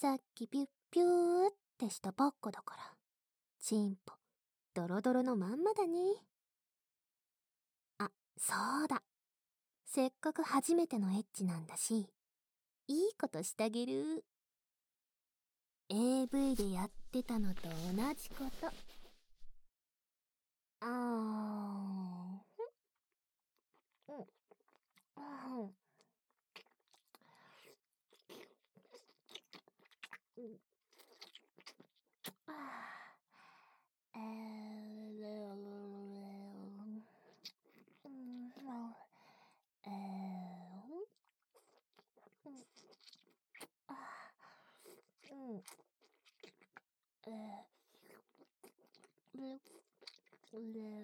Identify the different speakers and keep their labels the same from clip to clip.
Speaker 1: さっきピュッピューってしたばっかだから。チンポ、ドロドロのまんまだね。あ、そうだ。せっかく初めてのエッチなんだし、いいことしてあげる。AV でやってたのと同じこと。あー。うん。うん。Yeah.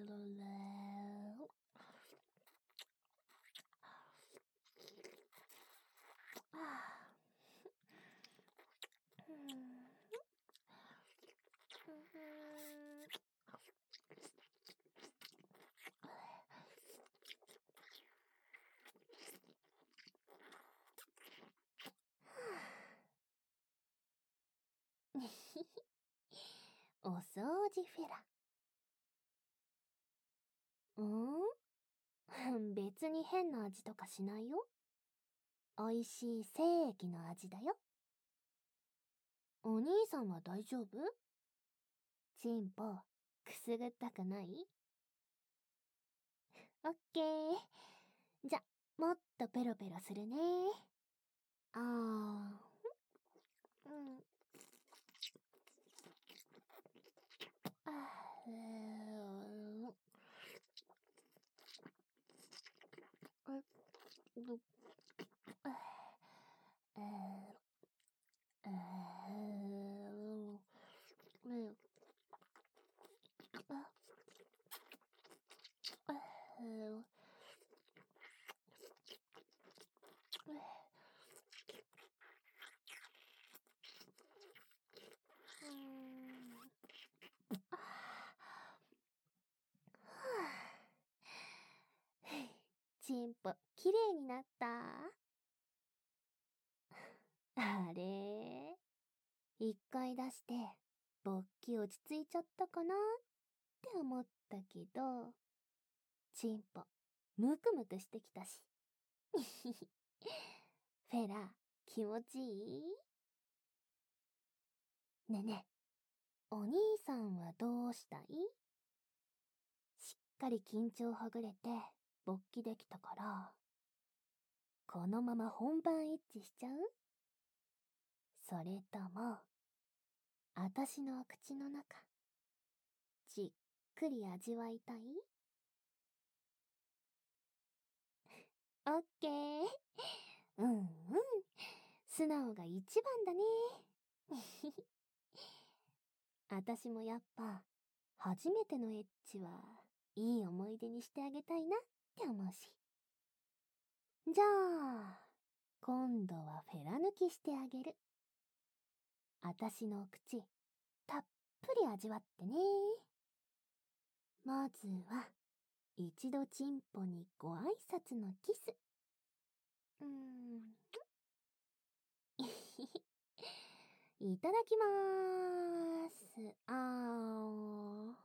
Speaker 1: お掃除フェラ。うん？別に変な味とかしないよ。美味しい精液の味だよ。お兄さんは大丈夫？チンポ、くすぐったくない？オッケー。じゃ、もっとペロペロするね。あー。うん。ー。え、チンポ、綺麗になった？あれ？一回出して、勃起落ち着いちゃったかなって思ったけど、チンポ、ムクムクしてきたし。フェラ、気持ちいい？ねね、お兄さんはどうしたい？しっかり緊張ほぐれて、勃起できたから、このまま本番エッチしちゃう？それとも、あたしの口の中、じっくり味わいたい？オッケー。うんうん。素直が一番だね。あたしもやっぱ、初めてのエッチは、いい思い出にしてあげたいなって思うし。じゃあ、今度はフェラ抜きしてあげる。あたしの口、たっぷり味わってね。まずは、一度チンポにご挨拶のキス。うーん。いただきまーす。あー。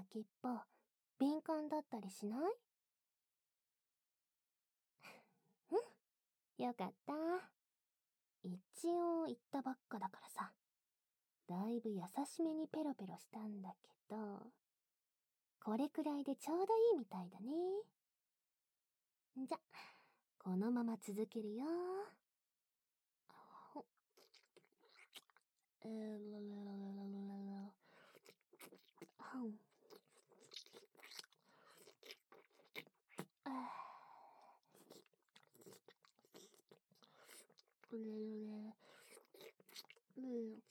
Speaker 1: 先っぽ、敏感だったりしない？うん、よかった。一応言ったばっかだからさ。だいぶ優しめにペロペロしたんだけど、これくらいでちょうどいいみたいだね。じゃ、このまま続けるよ。えれろれろ…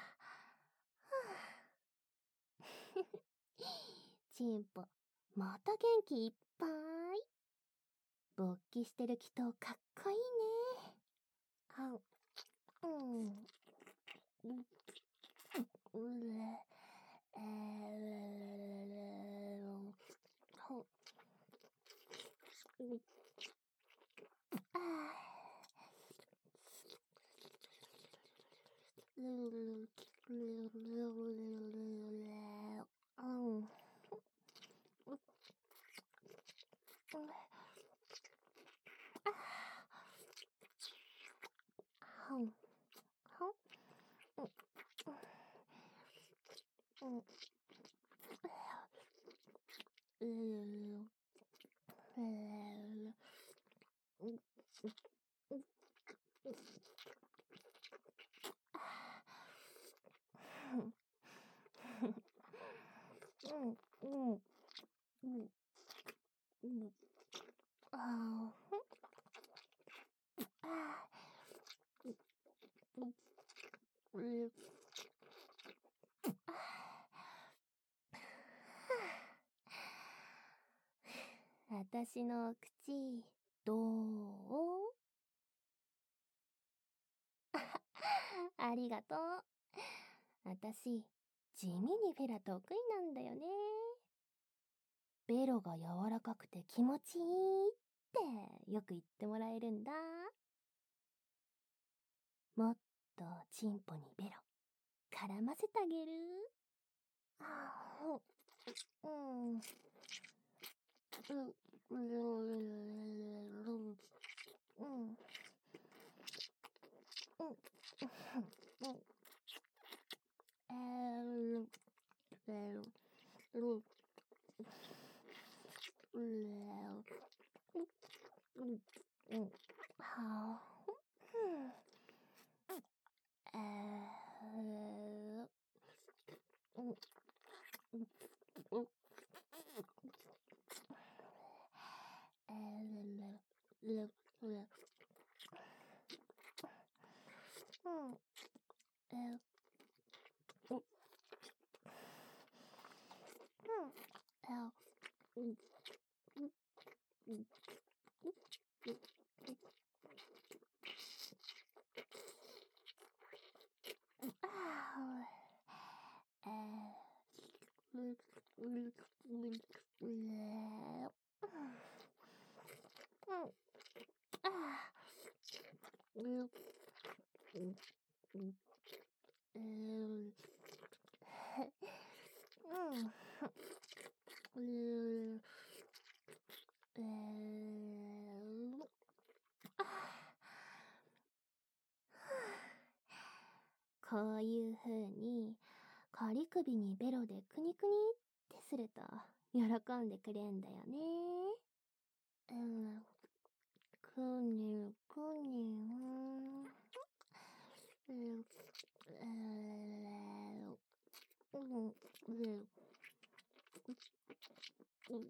Speaker 1: ンポ、また元気いっぱい。勃起してる祈祷かっこいいね。あ、うん。う、うれ、えー、ほ、あ私の口、どう？ありがとう。私、地味にフェラ得意なんだよね。ベロが柔らかくて気持ちいいってよく言ってもらえるんだ。もっとチンポにベロ絡ませてあげる。あうん。うん。うん。好，嗯，呃，嗯，嗯，嗯，呃，了了了，嗯，呃。うん。こういう風に、仮首にベロでくにくにってすると、喜んでくれんだよね。うん。くにゅくにゅうん。嗯嗯嗯嗯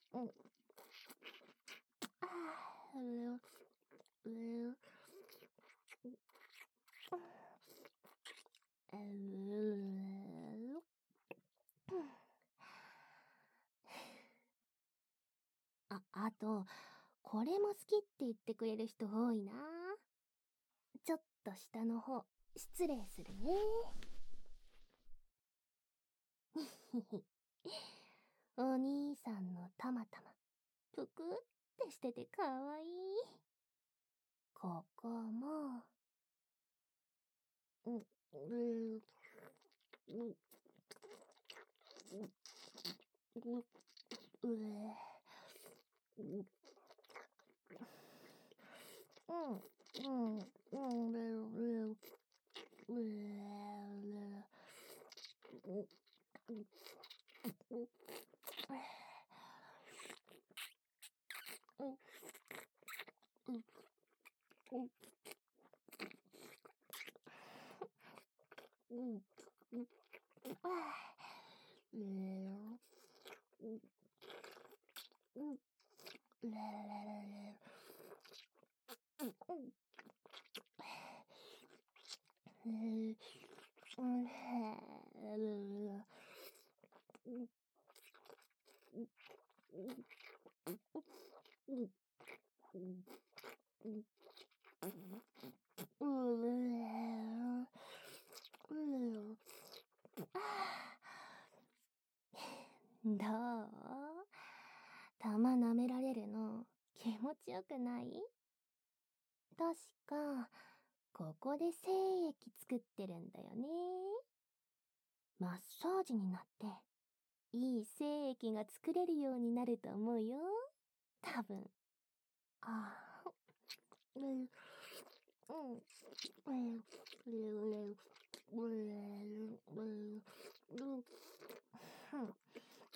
Speaker 1: 言ってくれる人多いなちょっと下の方、失礼するね。お兄さんのたまたま、ぷくってしててかわいい。ここも、うん、うん、うん、うん、うん、うん、Oh. どう玉舐められるの気持ちよくない？確か、ここで精液作ってるんだよね。マッサージになって、いい精液が作れるようになると思うよ。多分。あ。ん。うん。うん。うん。うん。うん。うん。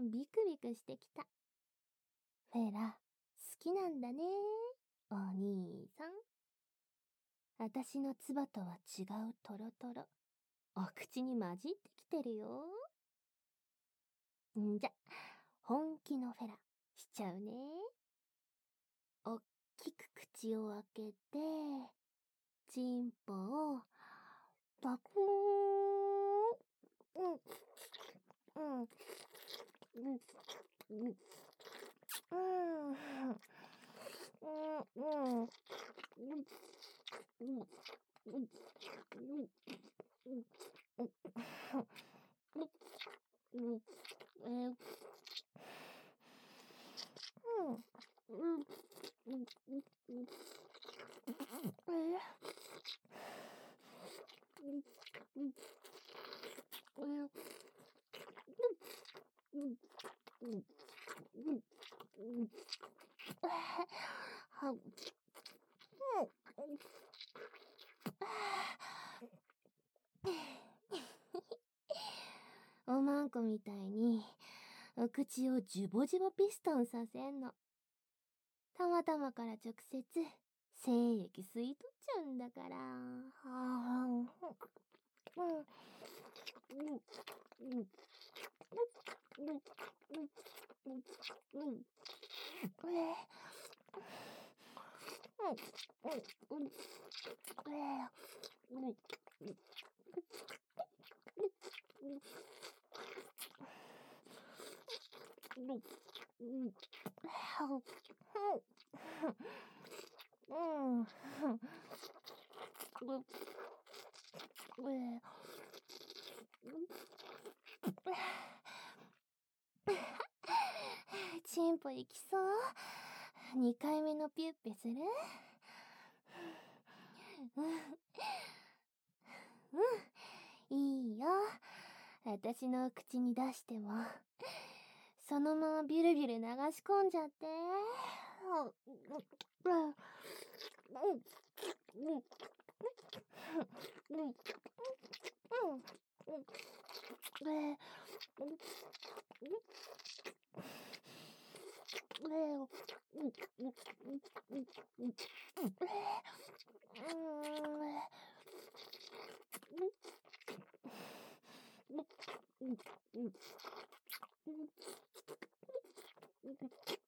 Speaker 1: んビクビクしてきた。フェラ、好きなんだねお兄さん。あたしの唾とは違うトロトロ。お口に混じってきてるよ。んじゃ、本気のフェラ、しちゃうね。おっきく口を開けて、チンポを、バクーン。うん、うん、Oops. こみたいに、お口をジュボジュボピストンさせんの。たまたまから直接精液吸い取っちゃうんだから。チンポ行きそう二回目のピュッペするうん、いいよ。私の口に出しても、そのままビュルビュル流し込んじゃって。来て。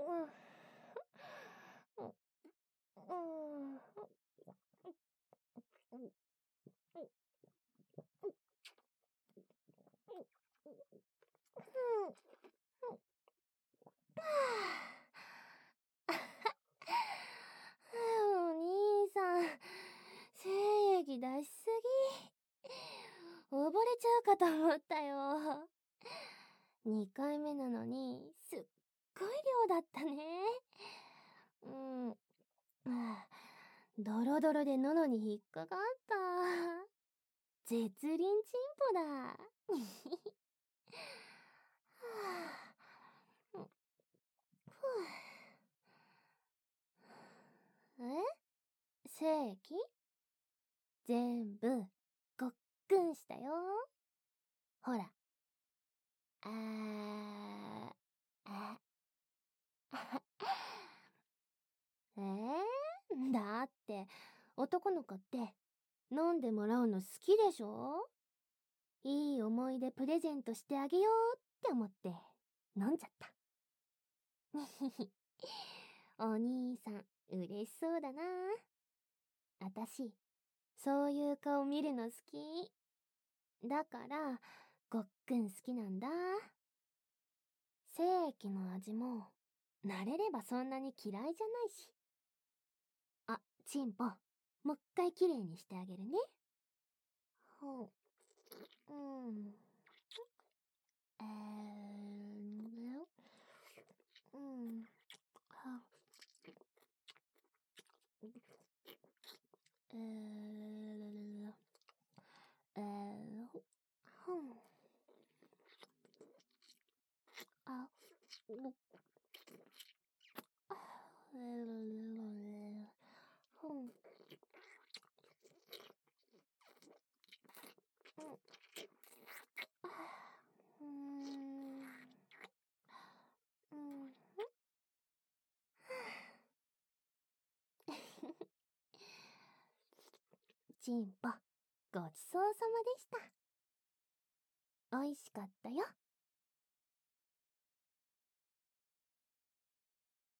Speaker 1: お兄さん、精液出しすぎ。溺れちゃうかと思ったよ。2回目なのに、すっごい量だったね。うん。ドロドロで喉に引っかかった。絶倫チンポだ。え？正規？全部、ごっくんしたよ。ほら。あー、あ、えー、だって、男の子って飲んでもらうの好きでしょ？いい思い出プレゼントしてあげようって思って飲んじゃった。お兄さん、嬉しそうだな。あたし、そういう顔見るの好き。だから、ごっくん好きなんだ。精液の味も、慣れればそんなに嫌いじゃないし。あ、チンポ、もう一回綺麗にしてあげるね。ほう。うん。えー、うん。はえー、えー、ほん。あ、うん。うんチごちそうさまでした。おいしかったよ。